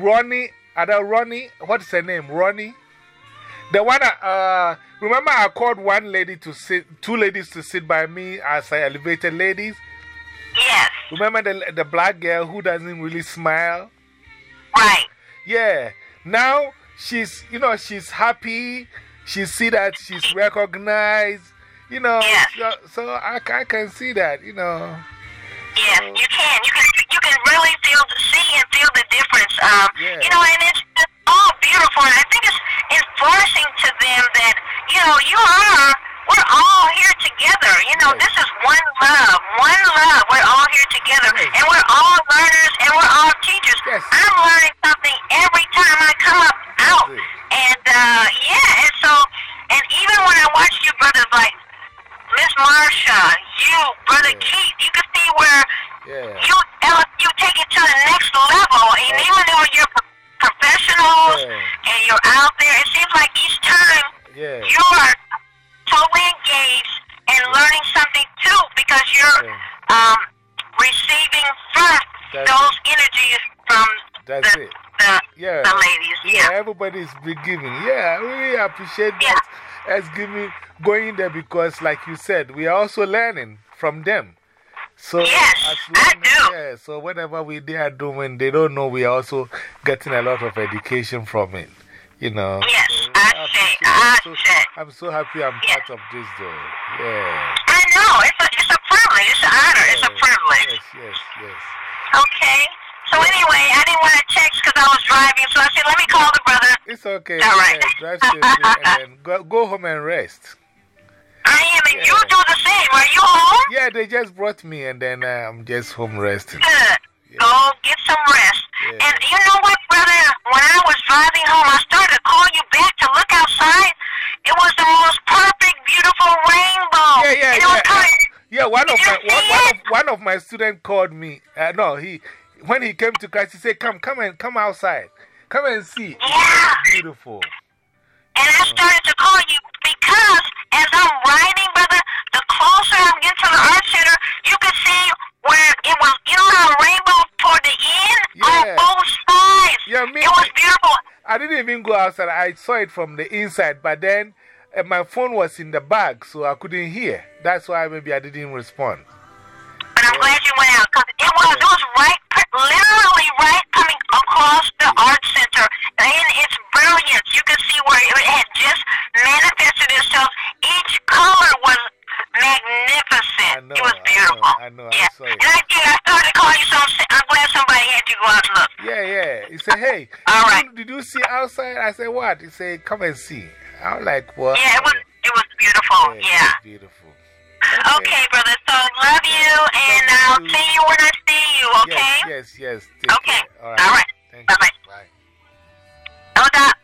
Ronnie, other Ronnie, what's her name? Ronnie? The one, uh, remember I called one lady to sit, two ladies to sit by me as I elevated ladies? Yes. Remember the, the black girl who doesn't really smile? Right. Yeah. Now she's, you know, she's happy. She see that she's recognized, you know. Yes. So, so I, I can see that, you know. Yes, you can. You can. You can really feel, see, and feel the difference. Um, Yeah. you know, and it's, it's all beautiful. And I think it's enforcing to them that you know you are. We're all here together. You know, Yes. this is one love. One love. We're all here together, Yes. and we're all learners, and we're all teachers. Yes. I'm learning something every time I come up out. And uh, yeah, and so, and even when I watch you brothers like Miss Marsha, you, Brother Yeah. Keith, you can see where Yeah. you take it to the next level. And even though you're pro- professionals Yeah. and you're out there, it seems like each time Yeah. you are totally engaged and learning something too because you're Yeah. um, receiving first That's those energies from That's the, it. the, Yeah. the ladies. Yeah, Yeah. everybody's been giving. Yeah, I really appreciate that. As giving, going there because, like you said, we are also learning from them. So, Yes, I do. Yeah, so whatever we they are doing, they don't know we are also getting a lot of education from it. You know. Yes, So, I say. I So- say. I'm so happy I'm part of this, though. Yeah. I know. It's a, it's a privilege. It's an honor. It's a privilege. Yes, yes, yes. Okay. So anyway, I didn't want to text because I was driving, so I said, let me call the brother. It's okay. All right. Yeah, drive safely and go, go home and rest. Yeah, they just brought me and then uh, I'm just home resting. Good. Yeah. Go get some rest. Yeah. And you know what, brother? When I was driving home, I started to call you back to look outside. It was the most perfect, beautiful rainbow. Yeah, yeah, and yeah. coming. Yeah, one of Did you my one, one of one of my students called me. Uh, no, he when he came to class, he said, "Come, come and come outside, come and see. Yeah. It's beautiful." And I started to call you because as I'm riding, brother, the closer I'm getting to the art center, you can see where it was, you know, how rainbow toward the end Yeah. on both sides. Yeah, me- It was beautiful. I didn't even go outside. I saw it from the inside, but then uh, my phone was in the bag, so I couldn't hear. That's why maybe I didn't respond. But I'm glad you went out because it was, it was right, literally right coming across the art center. And its brilliance, you can see where it had just manifested itself. Each color was magnificent. Know, it was I know, beautiful. I know, I yeah. saw it. And I. I said, Hey, All right. did you see outside? I said, What? He said, Come and see. I'm like, What? Yeah, it was, it was beautiful. Yeah. yeah. Was beautiful. Okay. okay. brother. So love you, and love I'll see you when I see you, okay? Yes, yes. yes. okay. Care. All right. All right. Bye bye. Bye. Hold up.